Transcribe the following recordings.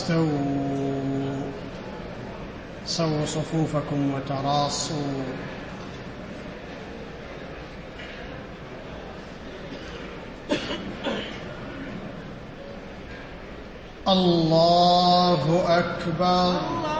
استووا سووا صفوفكم وتراصوا. الله أكبر.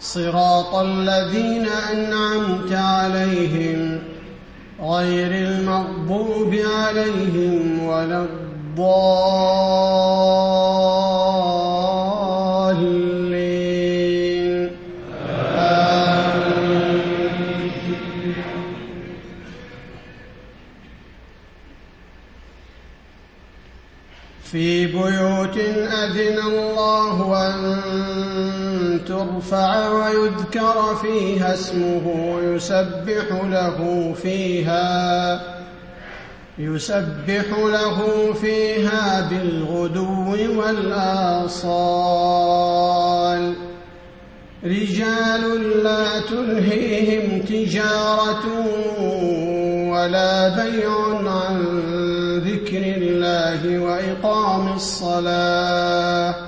صراط الذين أنعمت عليهم غير المغضوب عليهم ولا الضالين. في بيوت أذن الله أن ترفع ويذكر فيها اسمه يسبح له فيها يسبح له فيها بالغدو والآصال. رجال لا تلهيهم تجارة ولا بيع عن ذكر الله وإقام الصلاة.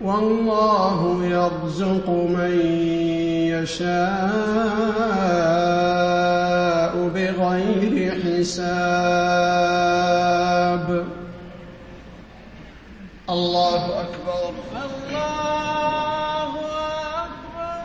والله يرزق من يشاء بغير حساب. الله أكبر الله أكبر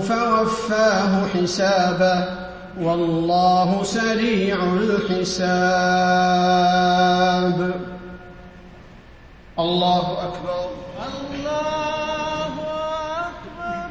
فوفاه حسابه والله سريع الحساب. الله أكبر الله أكبر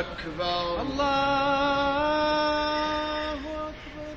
أكبر الله أكبر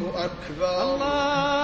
الله أكبر. الله